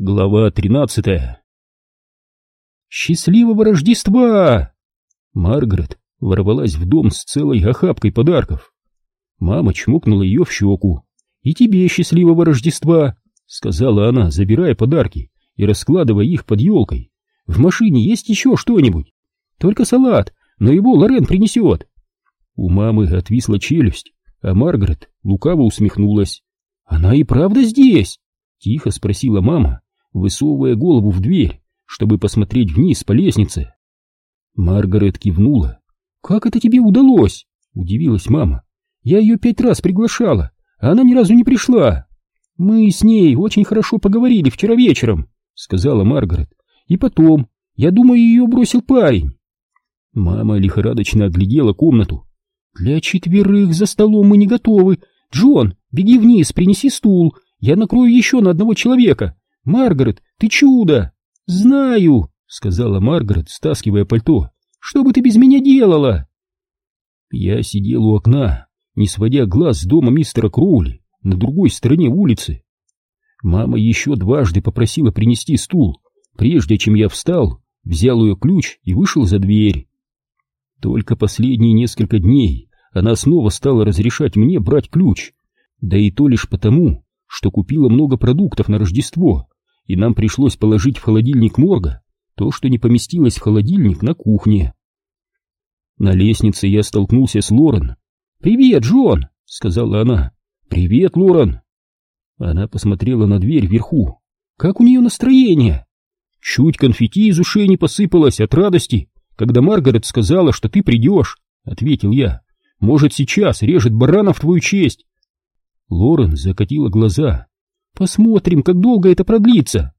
Глава тринадцатая «Счастливого Рождества!» Маргарет ворвалась в дом с целой охапкой подарков. Мама чмокнула ее в щеку. «И тебе счастливого Рождества!» — сказала она, забирая подарки и раскладывая их под елкой. «В машине есть еще что-нибудь? Только салат, но его Лорен принесет!» У мамы отвисла челюсть, а Маргарет лукаво усмехнулась. «Она и правда здесь?» — тихо спросила мама, высовывая голову в дверь, чтобы посмотреть вниз по лестнице. Маргарет кивнула. «Как это тебе удалось?» — удивилась мама. «Я ее пять раз приглашала, а она ни разу не пришла. Мы с ней очень хорошо поговорили вчера вечером», — сказала Маргарет. «И потом, я думаю, ее бросил парень». Мама лихорадочно оглядела комнату. «Для четверых за столом мы не готовы. Джон, беги вниз, принеси стул, я накрою еще на одного человека. Маргарет, ты чудо!» «Знаю», — сказала Маргарет, стаскивая пальто. «Что бы ты без меня делала?» Я сидел у окна, не сводя глаз с дома мистера Кроули на другой стороне улицы. Мама еще дважды попросила принести стул, прежде чем я встал, взял ее ключ и вышел за дверь. Только последние несколько дней она снова стала разрешать мне брать ключ, да и то лишь потому, что купила много продуктов на Рождество, и нам пришлось положить в холодильник морга то, что не поместилось в холодильник на кухне. На лестнице я столкнулся с Лорен. «Привет, Джон!» — сказала она. «Привет, Лорен!» Она посмотрела на дверь вверху. «Как у нее настроение?» «Чуть конфетти из ушей не посыпалось от радости, когда Маргарет сказала, что ты придешь», — ответил я. «Может, сейчас режет барана в твою честь, Лорен закатила глаза. «Посмотрим, как долго это продлится!»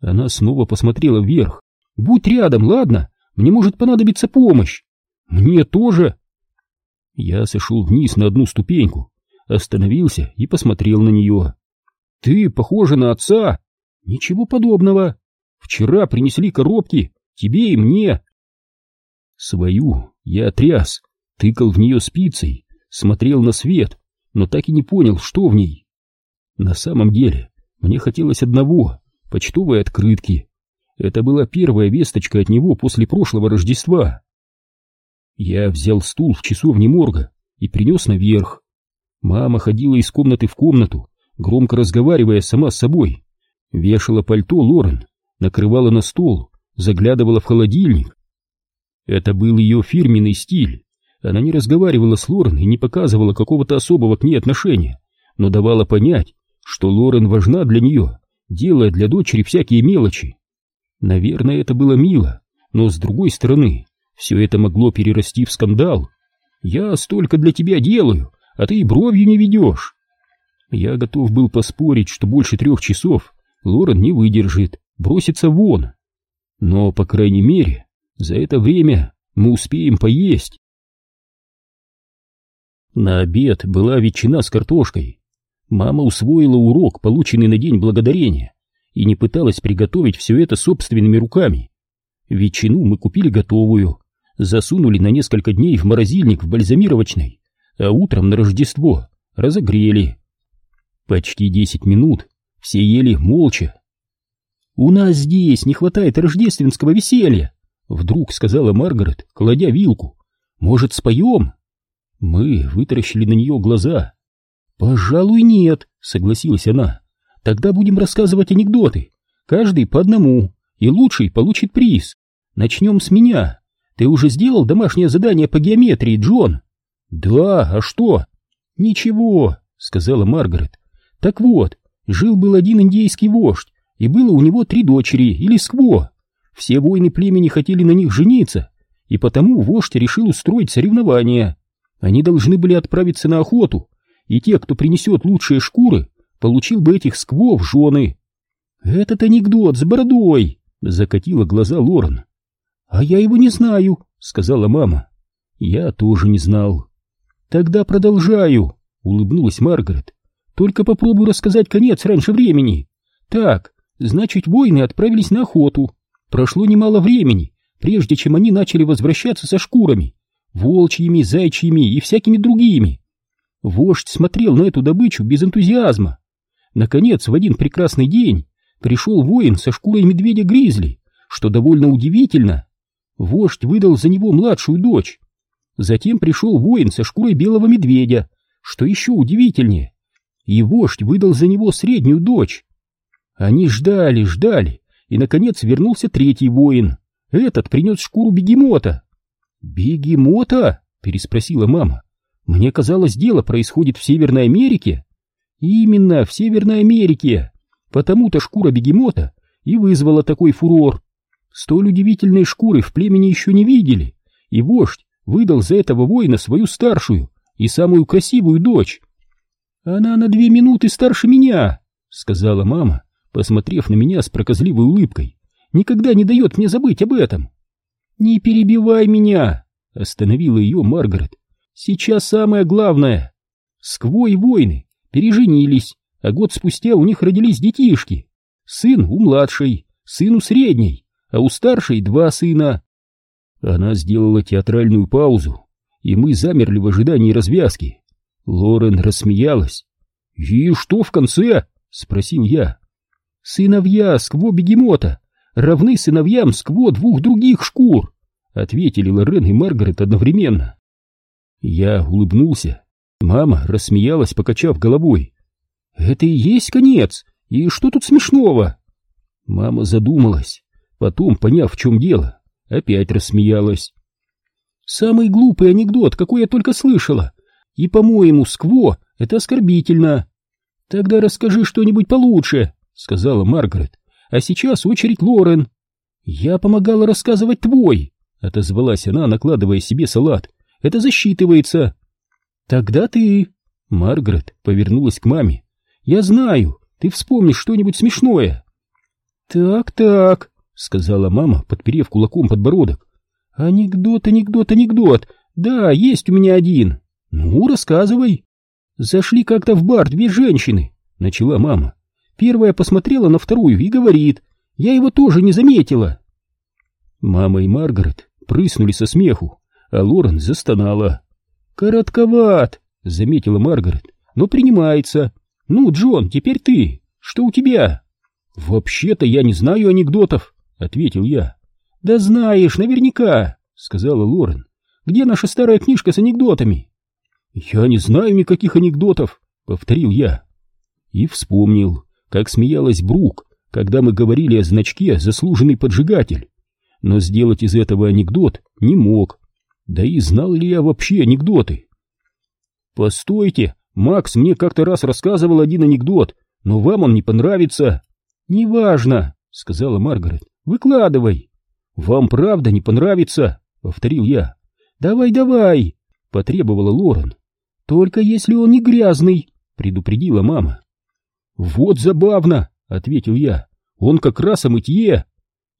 Она снова посмотрела вверх. «Будь рядом, ладно? Мне может понадобиться помощь!» «Мне тоже!» Я сошел вниз на одну ступеньку, остановился и посмотрел на нее. «Ты похожа на отца!» «Ничего подобного! Вчера принесли коробки, тебе и мне!» Свою я тряс, тыкал в нее спицей, смотрел на свет, но так и не понял, что в ней. На самом деле, мне хотелось одного — почтовой открытки. Это была первая весточка от него после прошлого Рождества. Я взял стул в часовне морга и принес наверх. Мама ходила из комнаты в комнату, громко разговаривая сама с собой. Вешала пальто Лорен, накрывала на стол, заглядывала в холодильник. Это был ее фирменный стиль. Она не разговаривала с Лорен и не показывала какого-то особого к ней отношения, но давала понять, что Лорен важна для нее, делая для дочери всякие мелочи. Наверное, это было мило, но с другой стороны, все это могло перерасти в скандал. «Я столько для тебя делаю, а ты и бровью не ведешь». Я готов был поспорить, что больше трех часов Лорен не выдержит, бросится вон. Но, по крайней мере, за это время мы успеем поесть. На обед была ветчина с картошкой. Мама усвоила урок, полученный на День Благодарения, и не пыталась приготовить все это собственными руками. Ветчину мы купили готовую, засунули на несколько дней в морозильник в бальзамировочной, а утром на Рождество разогрели. Почти десять минут все ели молча. «У нас здесь не хватает рождественского веселья», — вдруг сказала Маргарет, кладя вилку. «Может, споем?» Мы вытаращили на нее глаза. «Пожалуй, нет», — согласилась она. «Тогда будем рассказывать анекдоты. Каждый по одному, и лучший получит приз. Начнем с меня. Ты уже сделал домашнее задание по геометрии, Джон?» «Да, а что?» «Ничего», — сказала Маргарет. «Так вот, жил-был один индейский вождь, и было у него три дочери, или скво. Все воины племени хотели на них жениться, и потому вождь решил устроить соревнования. Они должны были отправиться на охоту, и те, кто принесет лучшие шкуры, получил бы этих сквов жены. «Этот анекдот с бородой!» — закатила глаза Лорен. «А я его не знаю», — сказала мама. «Я тоже не знал». «Тогда продолжаю», — улыбнулась Маргарет. «Только попробую рассказать конец раньше времени. Так, значит, воины отправились на охоту. Прошло немало времени, прежде чем они начали возвращаться со шкурами волчьими, зайчьими и всякими другими. Вождь смотрел на эту добычу без энтузиазма. Наконец, в один прекрасный день пришел воин со шкурой медведя-гризли, что довольно удивительно. Вождь выдал за него младшую дочь. Затем пришел воин со шкурой белого медведя, что еще удивительнее, и вождь выдал за него среднюю дочь. Они ждали, ждали, и, наконец, вернулся третий воин. Этот принес шкуру бегемота. «Бегемота?» — переспросила мама. «Мне казалось, дело происходит в Северной Америке». «Именно в Северной Америке. Потому-то шкура бегемота и вызвала такой фурор. Столь удивительной шкуры в племени еще не видели, и вождь выдал за этого воина свою старшую и самую красивую дочь. «Она на две минуты старше меня», — сказала мама, посмотрев на меня с проказливой улыбкой. «Никогда не дает мне забыть об этом». «Не перебивай меня», — остановила ее Маргарет. «Сейчас самое главное. Скво и войны переженились, а год спустя у них родились детишки. Сын у младшей, сын у средней, а у старшей два сына». Она сделала театральную паузу, и мы замерли в ожидании развязки. Лорен рассмеялась. «И что в конце?» — спросил я. «Сыновья скво бегемота равны сыновьям скво двух других шкур», — ответили Лорен и Маргарет одновременно. Я улыбнулся. Мама рассмеялась, покачав головой. «Это и есть конец? И что тут смешного?» Мама задумалась, потом, поняв, в чем дело, опять рассмеялась. «Самый глупый анекдот, какой я только слышала. И, по-моему, скво — это оскорбительно. Тогда расскажи что-нибудь получше, — сказала Маргарет. А сейчас очередь Лорен. Я помогала рассказывать твой, — отозвалась она, накладывая себе салат. Это засчитывается. Тогда ты... Маргарет повернулась к маме. Я знаю, ты вспомнишь что-нибудь смешное. Так-так, — сказала мама, подперев кулаком подбородок. Анекдот, анекдот, анекдот. Да, есть у меня один. «Ну, рассказывай». «Зашли как-то в бар две женщины», — начала мама. Первая посмотрела на вторую и говорит, «Я его тоже не заметила». Мама и Маргарет прыснули со смеху, а Лорен застонала. «Коротковат», — заметила Маргарет, — «но принимается. Ну, Джон, теперь ты. Что у тебя?» «Вообще-то я не знаю анекдотов», — ответил я. «Да знаешь, наверняка», — сказала Лорен. «Где наша старая книжка с анекдотами?» «Я не знаю никаких анекдотов», — повторил я. И вспомнил, как смеялась Брук, когда мы говорили о значке «заслуженный поджигатель». Но сделать из этого анекдот не мог. Да и знал ли я вообще анекдоты? «Постойте, Макс мне как-то раз рассказывал один анекдот, но вам он не понравится». «Неважно», — сказала Маргарет, — «выкладывай». «Вам правда не понравится?» — повторил я. «Давай, давай», — потребовала Лорен. «Только если он не грязный», — предупредила мама. «Вот забавно», — ответил я. «Он как раз о мытье».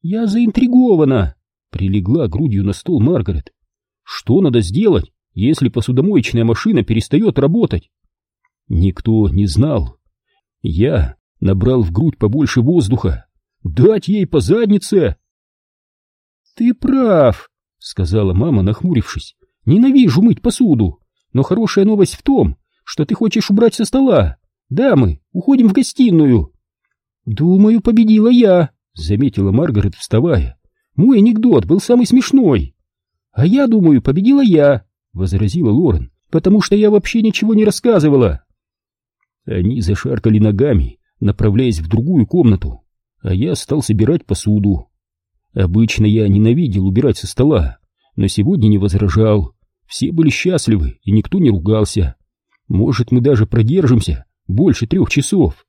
«Я заинтригована», — прилегла грудью на стол Маргарет. «Что надо сделать, если посудомоечная машина перестает работать?» Никто не знал. Я набрал в грудь побольше воздуха. «Дать ей по заднице!» «Ты прав», — сказала мама, нахмурившись. «Ненавижу мыть посуду. Но хорошая новость в том, что ты хочешь убрать со стола. Дамы, уходим в гостиную. Думаю, победила я, заметила Маргарет, вставая. Мой анекдот был самый смешной. А я думаю, победила я, возразила Лорен, потому что я вообще ничего не рассказывала. Они зашаркали ногами, направляясь в другую комнату, а я стал собирать посуду. Обычно я ненавидел убирать со стола, но сегодня не возражал. Все были счастливы, и никто не ругался. Может, мы даже продержимся больше трех часов.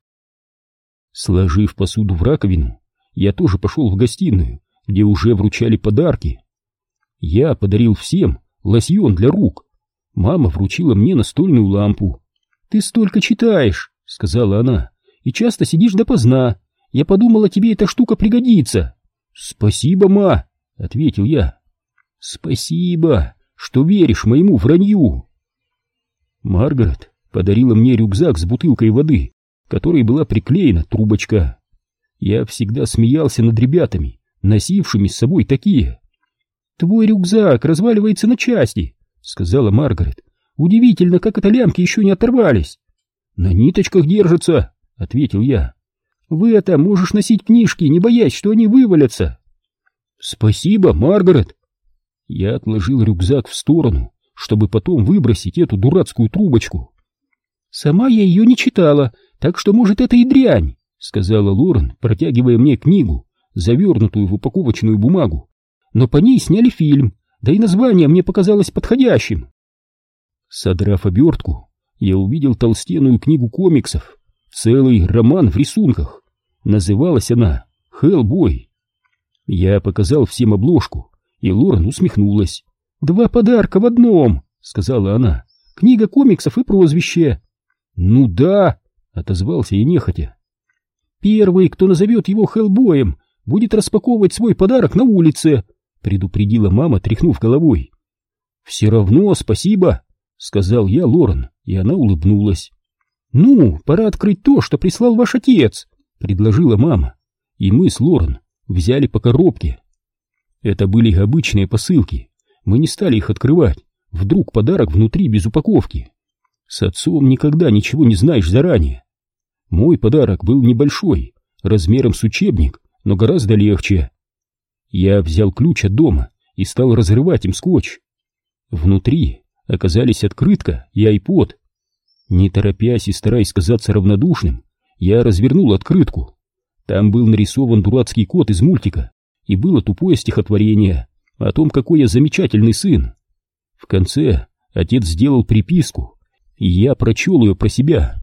Сложив посуду в раковину, я тоже пошел в гостиную, где уже вручали подарки. Я подарил всем лосьон для рук. Мама вручила мне настольную лампу. «Ты столько читаешь», — сказала она, — «и часто сидишь допоздна. Я подумала, тебе эта штука пригодится». «Спасибо, ма», — ответил я. «Спасибо», что веришь моему вранью. Маргарет подарила мне рюкзак с бутылкой воды, которой была приклеена трубочка. Я всегда смеялся над ребятами, носившими с собой такие. «Твой рюкзак разваливается на части», — сказала Маргарет. «Удивительно, как это лямки еще не оторвались». «На ниточках держатся», — ответил я. В это можешь носить книжки, не боясь, что они вывалятся. Спасибо, Маргарет. Я отложил рюкзак в сторону, чтобы потом выбросить эту дурацкую трубочку. Сама я ее не читала, так что, может, это и дрянь, сказала Лорен, протягивая мне книгу, завернутую в упаковочную бумагу. Но по ней сняли фильм, да и название мне показалось подходящим. Содрав обертку, я увидел толстенную книгу комиксов, целый роман в рисунках. Называлась она «Хеллбой». Я показал всем обложку, и Лорен усмехнулась. «Два подарка в одном», — сказала она. «Книга комиксов и прозвище». «Ну да», — отозвался я нехотя. «Первый, кто назовет его Хеллбоем, будет распаковывать свой подарок на улице», — предупредила мама, тряхнув головой. «Все равно спасибо», — сказал я Лорен, и она улыбнулась. «Ну, пора открыть то, что прислал ваш отец», — предложила мама. И мы с Лорен взяли по коробке. Это были обычные посылки. Мы не стали их открывать. Вдруг подарок внутри без упаковки. С отцом никогда ничего не знаешь заранее. Мой подарок был небольшой, размером с учебник, но гораздо легче. Я взял ключ от дома и стал разрывать им скотч. Внутри оказались открытка и айпод. Не торопясь и стараясь казаться равнодушным, я развернул открытку. Там был нарисован дурацкий кот из мультика, и было тупое стихотворение о том, какой я замечательный сын. В конце отец сделал приписку, я прочел ее про себя.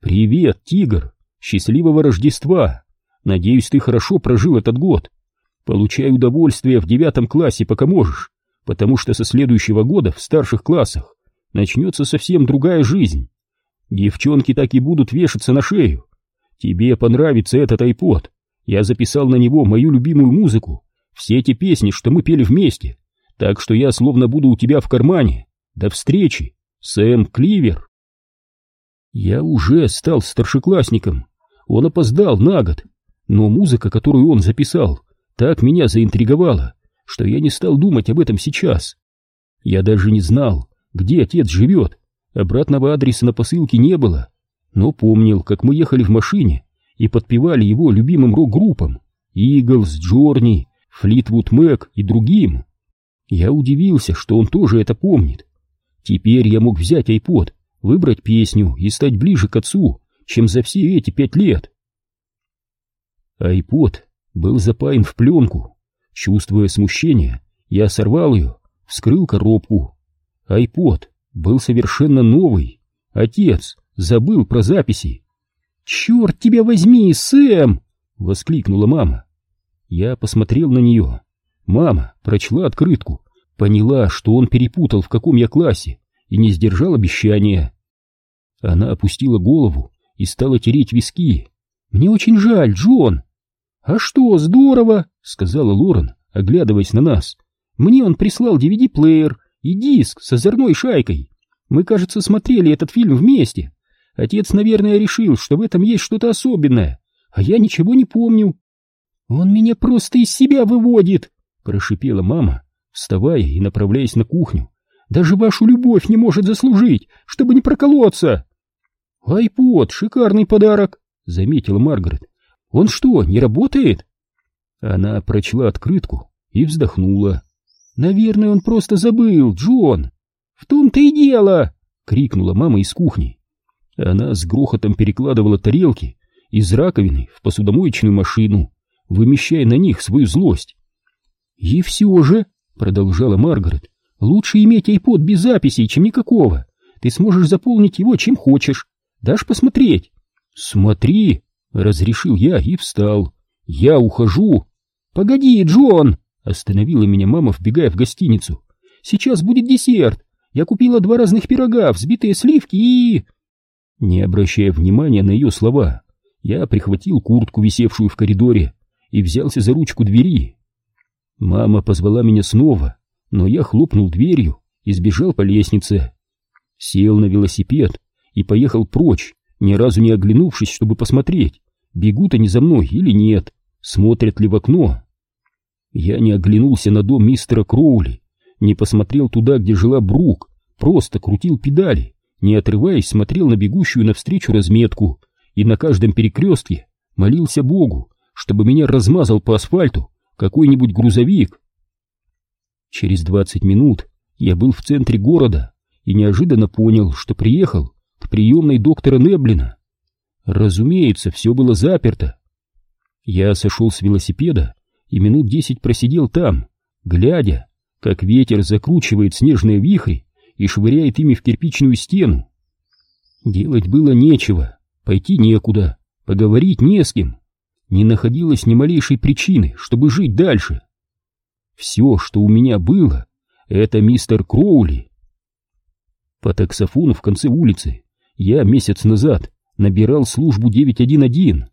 «Привет, тигр! Счастливого Рождества! Надеюсь, ты хорошо прожил этот год. Получай удовольствие в девятом классе, пока можешь, потому что со следующего года в старших классах начнется совсем другая жизнь. Девчонки так и будут вешаться на шею. Тебе понравится этот айпод. Я записал на него мою любимую музыку, все эти песни, что мы пели вместе. Так что я словно буду у тебя в кармане. До встречи, Сэм Кливер. Я уже стал старшеклассником. Он опоздал на год. Но музыка, которую он записал, так меня заинтриговала, что я не стал думать об этом сейчас. Я даже не знал, где отец живет. Обратного адреса на посылке не было, но помнил, как мы ехали в машине и подпевали его любимым рок-группам Иглс, Джорни, Флитвуд Мэк и другим. Я удивился, что он тоже это помнит. Теперь я мог взять айпод, выбрать песню и стать ближе к отцу, чем за все эти пять лет. Айпод был запаян в пленку. Чувствуя смущение, я сорвал ее, вскрыл коробку. Айпод был совершенно новый. Отец забыл про записи. «Черт тебя возьми, Сэм!» — воскликнула мама. Я посмотрел на нее. Мама прочла открытку, поняла, что он перепутал, в каком я классе, и не сдержал обещания. Она опустила голову и стала тереть виски. «Мне очень жаль, Джон!» «А что, здорово!» — сказала Лорен, оглядываясь на нас. «Мне он прислал DVD-плеер и диск с озорной шайкой. Мы, кажется, смотрели этот фильм вместе. Отец, наверное, решил, что в этом есть что-то особенное, а я ничего не помню. Он меня просто из себя выводит, прошипела мама, вставая и направляясь на кухню. Даже вашу любовь не может заслужить, чтобы не проколоться. Айпод, шикарный подарок, заметила Маргарет. Он что, не работает? Она прочла открытку и вздохнула. Наверное, он просто забыл, Джон. В том-то и дело, крикнула мама из кухни. Она с грохотом перекладывала тарелки из раковины в посудомоечную машину, вымещая на них свою злость. И все же, продолжала Маргарет, лучше иметь айпод без записей, чем никакого. Ты сможешь заполнить его чем хочешь. Дашь посмотреть? Смотри, разрешил я и встал. Я ухожу. Погоди, Джон, Остановила меня мама, вбегая в гостиницу. «Сейчас будет десерт. Я купила два разных пирога, взбитые сливки и...» Не обращая внимания на ее слова, я прихватил куртку, висевшую в коридоре, и взялся за ручку двери. Мама позвала меня снова, но я хлопнул дверью и сбежал по лестнице. Сел на велосипед и поехал прочь, ни разу не оглянувшись, чтобы посмотреть, бегут они за мной или нет, смотрят ли в окно. Я не оглянулся на дом мистера Кроули, не посмотрел туда, где жила Брук, просто крутил педали, не отрываясь смотрел на бегущую навстречу разметку и на каждом перекрестке молился Богу, чтобы меня размазал по асфальту какой-нибудь грузовик. Через двадцать минут я был в центре города и неожиданно понял, что приехал к приемной доктора Неблина. Разумеется, все было заперто. Я сошел с велосипеда и минут десять просидел там, глядя, как ветер закручивает снежные вихри и швыряет ими в кирпичную стену. Делать было нечего, пойти некуда, поговорить не с кем. Не находилось ни малейшей причины, чтобы жить дальше. Все, что у меня было, это мистер Кроули. По таксофону в конце улицы я месяц назад набирал службу 911.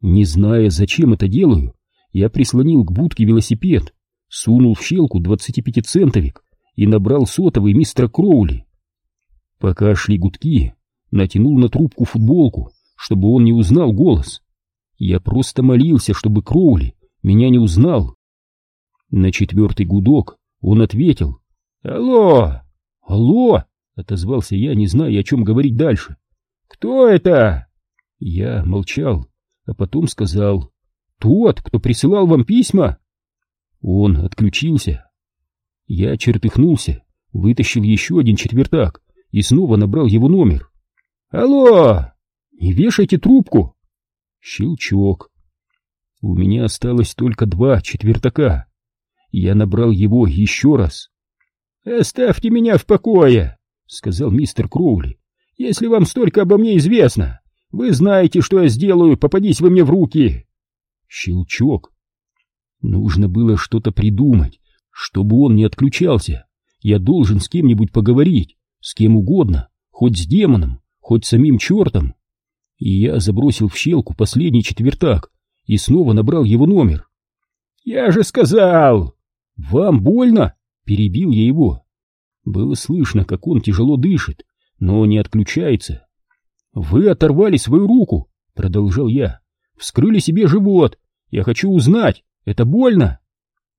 Не зная, зачем это делаю, я прислонил к будке велосипед, сунул в щелку 25-центовик и набрал сотовый мистера Кроули. Пока шли гудки, натянул на трубку футболку, чтобы он не узнал голос. Я просто молился, чтобы Кроули меня не узнал. На четвертый гудок он ответил. «Алло! Алло!» — отозвался я, не зная, о чем говорить дальше. «Кто это?» Я молчал, а потом сказал. «Тот, кто присылал вам письма?» Он отключился. Я чертыхнулся, вытащил еще один четвертак и снова набрал его номер. «Алло! Не вешайте трубку!» Щелчок. У меня осталось только два четвертака. Я набрал его еще раз. «Оставьте меня в покое!» — сказал мистер Кроули. «Если вам столько обо мне известно, вы знаете, что я сделаю, попадись вы мне в руки!» Щелчок. Нужно было что-то придумать, чтобы он не отключался. Я должен с кем-нибудь поговорить, с кем угодно, хоть с демоном, хоть с самим чертом. И я забросил в щелку последний четвертак и снова набрал его номер. «Я же сказал!» «Вам больно?» — перебил я его. Было слышно, как он тяжело дышит, но не отключается. «Вы оторвали свою руку», — продолжал я. «Вскрыли себе живот. Я хочу узнать, это больно?»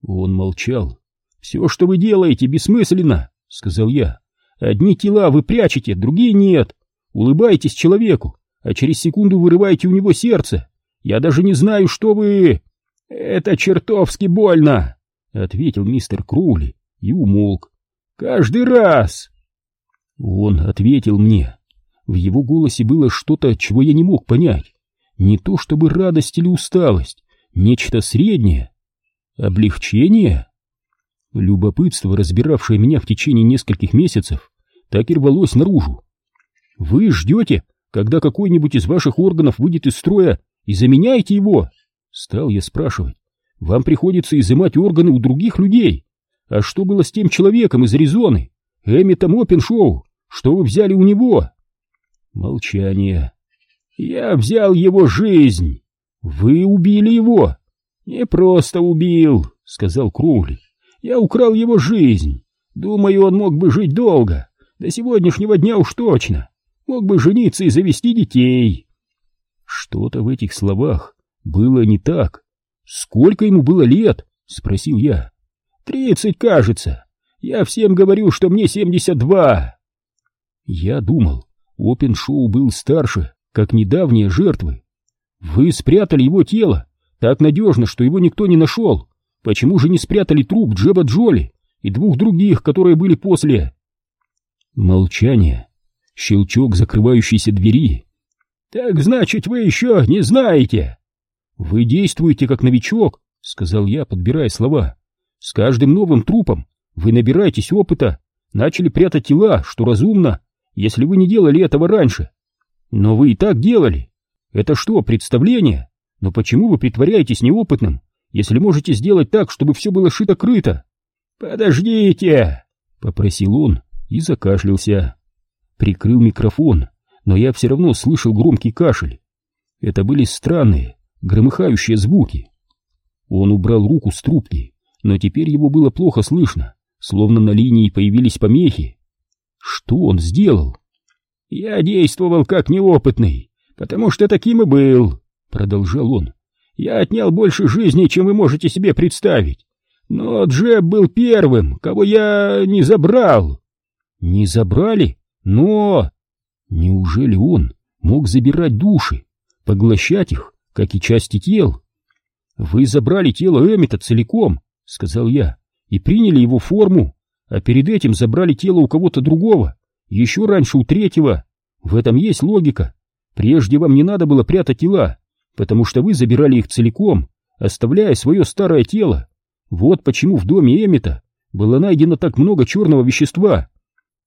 Он молчал. «Все, что вы делаете, бессмысленно», — сказал я. «Одни тела вы прячете, другие нет. Улыбаетесь человеку, а через секунду вырываете у него сердце. Я даже не знаю, что вы...» «Это чертовски больно», — ответил мистер Кроули и умолк. «Каждый раз!» Он ответил мне. В его голосе было что-то, чего я не мог понять. Не то чтобы радость или усталость, нечто среднее. Облегчение? Любопытство, разбиравшее меня в течение нескольких месяцев, так и рвалось наружу. Вы ждете, когда какой-нибудь из ваших органов выйдет из строя и заменяете его? Стал я спрашивать. Вам приходится изымать органы у других людей. А что было с тем человеком из Аризоны? Эмитом Опеншоу? Что вы взяли у него? Молчание. Я взял его жизнь. Вы убили его. Не просто убил, сказал Кроули. Я украл его жизнь. Думаю, он мог бы жить долго. До сегодняшнего дня уж точно. Мог бы жениться и завести детей. Что-то в этих словах было не так. «Сколько ему было лет?» — спросил я. «Тридцать, кажется. Я всем говорю, что мне семьдесят два». Я думал, Опеншоу был старше, как недавние жертвы. Вы спрятали его тело так надежно, что его никто не нашел. Почему же не спрятали труп Джеба Джоли и двух других, которые были после? Молчание. Щелчок закрывающейся двери. «Так значит, вы еще не знаете?» «Вы действуете как новичок», — сказал я, подбирая слова. «С каждым новым трупом вы набираетесь опыта, начали прятать тела, что разумно, если вы не делали этого раньше. Но вы и так делали. Это что, представление? Но почему вы притворяетесь неопытным, если можете сделать так, чтобы все было шито-крыто?» «Подождите!» — попросил он и закашлялся. Прикрыл микрофон, но я все равно слышал громкий кашель. Это были странные, громыхающие звуки. Он убрал руку с трубки, но теперь его было плохо слышно, словно на линии появились помехи. Что он сделал? «Я действовал как неопытный, потому что таким и был», — продолжал он. «Я отнял больше жизни, чем вы можете себе представить. Но Джеб был первым, кого я не забрал». «Не забрали? Но...» Неужели он мог забирать души? поглощать их, как и части тел. «Вы забрали тело Эммета целиком», — сказал я, — «и приняли его форму, а перед этим забрали тело у кого-то другого, еще раньше у третьего. В этом есть логика. Прежде вам не надо было прятать тела, потому что вы забирали их целиком, оставляя свое старое тело. Вот почему в доме Эммета было найдено так много черного вещества.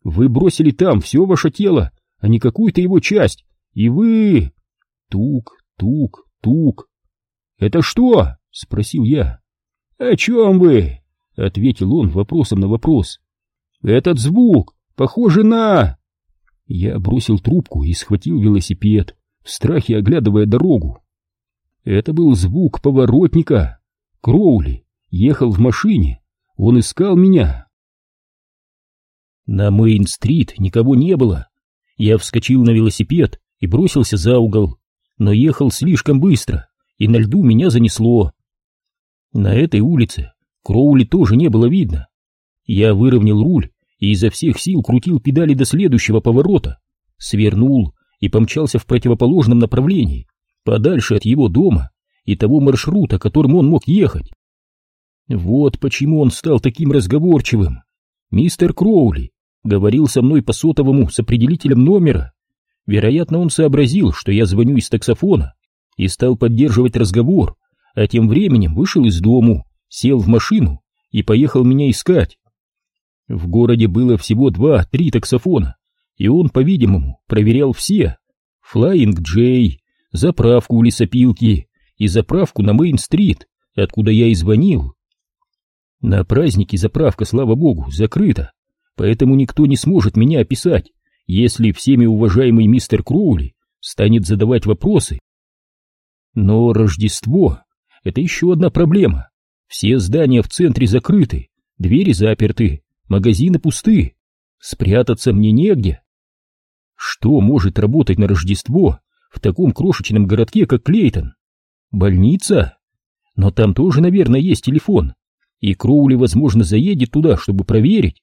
Вы бросили там все ваше тело, а не какую-то его часть, и вы... Тук, тук, тук. «Это что?» — спросил я. «О чем вы?» — ответил он вопросом на вопрос. «Этот звук похоже на...» Я бросил трубку и схватил велосипед, в страхе оглядывая дорогу. Это был звук поворотника. Кроули ехал в машине, он искал меня. На Мейн-стрит никого не было. Я вскочил на велосипед и бросился за угол, но ехал слишком быстро и на льду меня занесло. На этой улице Кроули тоже не было видно. Я выровнял руль и изо всех сил крутил педали до следующего поворота, свернул и помчался в противоположном направлении, подальше от его дома и того маршрута, которым он мог ехать. Вот почему он стал таким разговорчивым. Мистер Кроули говорил со мной по сотовому с определителем номера. Вероятно, он сообразил, что я звоню из таксофона и стал поддерживать разговор, а тем временем вышел из дому, сел в машину и поехал меня искать. В городе было всего два-три таксофона, и он, по-видимому, проверял все. Флаинг Джей, заправку у лесопилки и заправку на Мейн-стрит, откуда я и звонил. На празднике заправка, слава богу, закрыта, поэтому никто не сможет меня описать, если всеми уважаемый мистер Кроули станет задавать вопросы но Рождество — это еще одна проблема. Все здания в центре закрыты, двери заперты, магазины пусты. Спрятаться мне негде. Что может работать на Рождество в таком крошечном городке, как Клейтон? Больница? Но там тоже, наверное, есть телефон, и Кроули, возможно, заедет туда, чтобы проверить.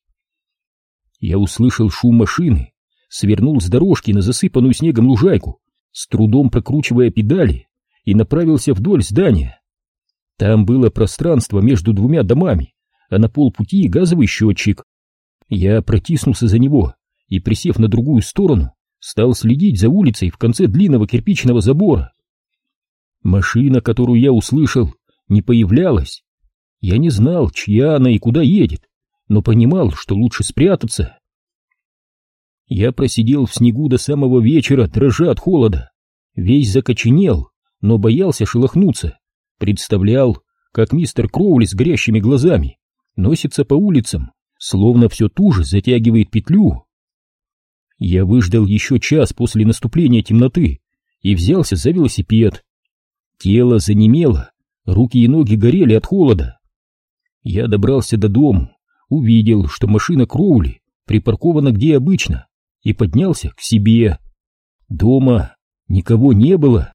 Я услышал шум машины, свернул с дорожки на засыпанную снегом лужайку, с трудом прокручивая педали и направился вдоль здания. Там было пространство между двумя домами, а на полпути газовый счетчик. Я протиснулся за него и, присев на другую сторону, стал следить за улицей в конце длинного кирпичного забора. Машина, которую я услышал, не появлялась. Я не знал, чья она и куда едет, но понимал, что лучше спрятаться. Я просидел в снегу до самого вечера, дрожа от холода. Весь закоченел, но боялся шелохнуться, представлял, как мистер Кроули с горящими глазами носится по улицам, словно все туже затягивает петлю. Я выждал еще час после наступления темноты и взялся за велосипед. Тело занемело, руки и ноги горели от холода. Я добрался до дому, увидел, что машина Кроули припаркована где обычно, и поднялся к себе. Дома никого не было.